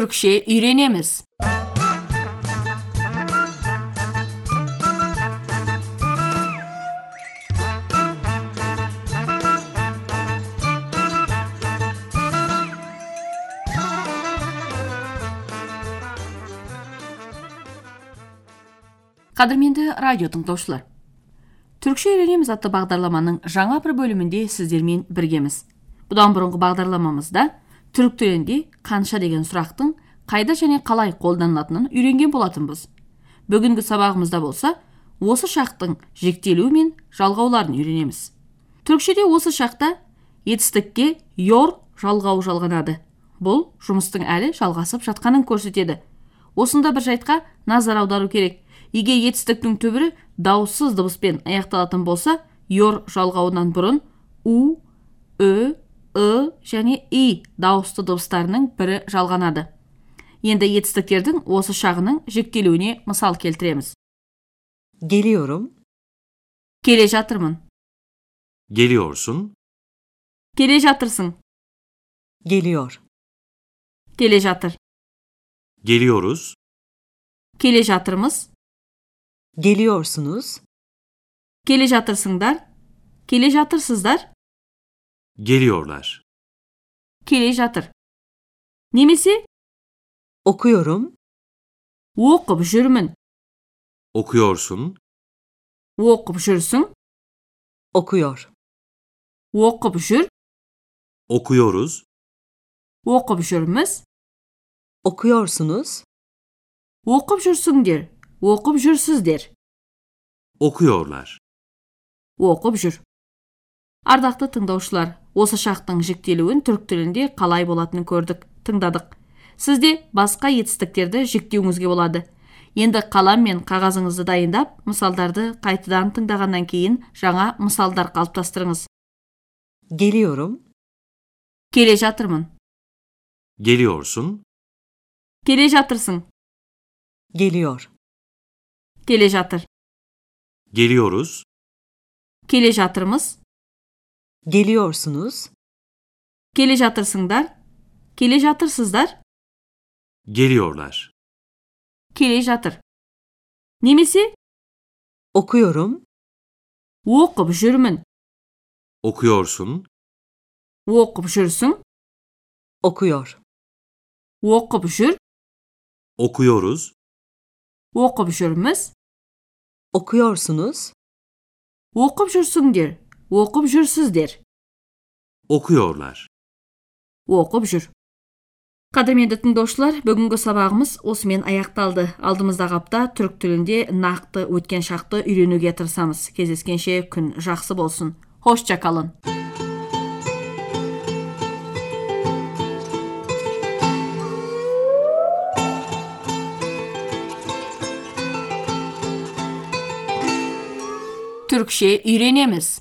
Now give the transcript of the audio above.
Türkçe үйренеміз. Қадірменді радио тыңдаушылар. Түркше үйренеміз атты бағдарламаның жаңа бір бөлімінде сіздермен біргеміз. Бұдан бұрынғы бағдарламамызда түрік тілінде қанша деген сұрақтың қайда және қалай қолданылатынын үйренген болатынбыз. Бүгінгі сабағымызда болса, осы шақтың жіктелуі мен жалғауларын үйренеміз. Түркшеде осы шақта етістікке йор жалғау жалғанады. Бұл жұмыстың әлі жалғасып жатқанын көрсетеді. Осында бір жайтқа назар аудару керек егер етістіктің түбірі дауыссыз дыбыспен аяқталатын болса йор жалғауынан бұрын у ү ы және и дауысты дыбыстарының бірі жалғанады. Енді етістіктердің осы шағының жіктелуіне мысал келтіреміз. Geliyorum. келе жатырмын. Geliyorsun, келе жатырсың. Geliyor. келе жатыр. Geliyoruz, келе жатырмыз. Geliyorsunuz. келе жатырсыңдар. Келе жатырсыздар. Geliyorlar. келе жатыр. Немесе? Okuyorum. оқып жүрмін. Okuyorsun, оқып жүрсің? Okuyor. оқып жүр? Okuyoruz, оқып жүрміз? Okuyorsunuz. оқып жүрсіңдер. Оқып жүрсіздер. Okuyorlar. оқып жүр. Ардақты тыңдаушылар осы шақтың жіктелуін түрік тілінде қалай болатынын көрдік тыңдадық. Сізде басқа етістіктерді жіктеуіңізге болады. Енді қалам мен қағазыңызды дайындап мысалдарды қайтадан тыңдағаннан кейін жаңа мысалдар қалыптастырыңыз. Geliyorum. келе жатырмын. Geliyorsun, келе жатырсың. Geliyor. келе жатыр. Geliyoruz, келе жатырмыз. Geliyorsunuz. келе жатырсыңдар келе жатырсыздар geliyorlar. келе жатыр немесе Okuyorum. оқып жүрмін Okuyorsun, оқып жүрсің Okuyor. оқып жүр okuyoruz, оқып жүрміз Okuyorsunuz. оқып жүрсіңдер оқып жүрсіздер okuyorlar. оқып жүр қадірменді тыңдаушылар бүгінгі сабағымыз осымен аяқталды алдымыздағы апта түрік тілінде нақты өткен шақты үйренуге тырысамыз кездескенше күн жақсы болсын hoşça kalın. Türkçe үйренеміз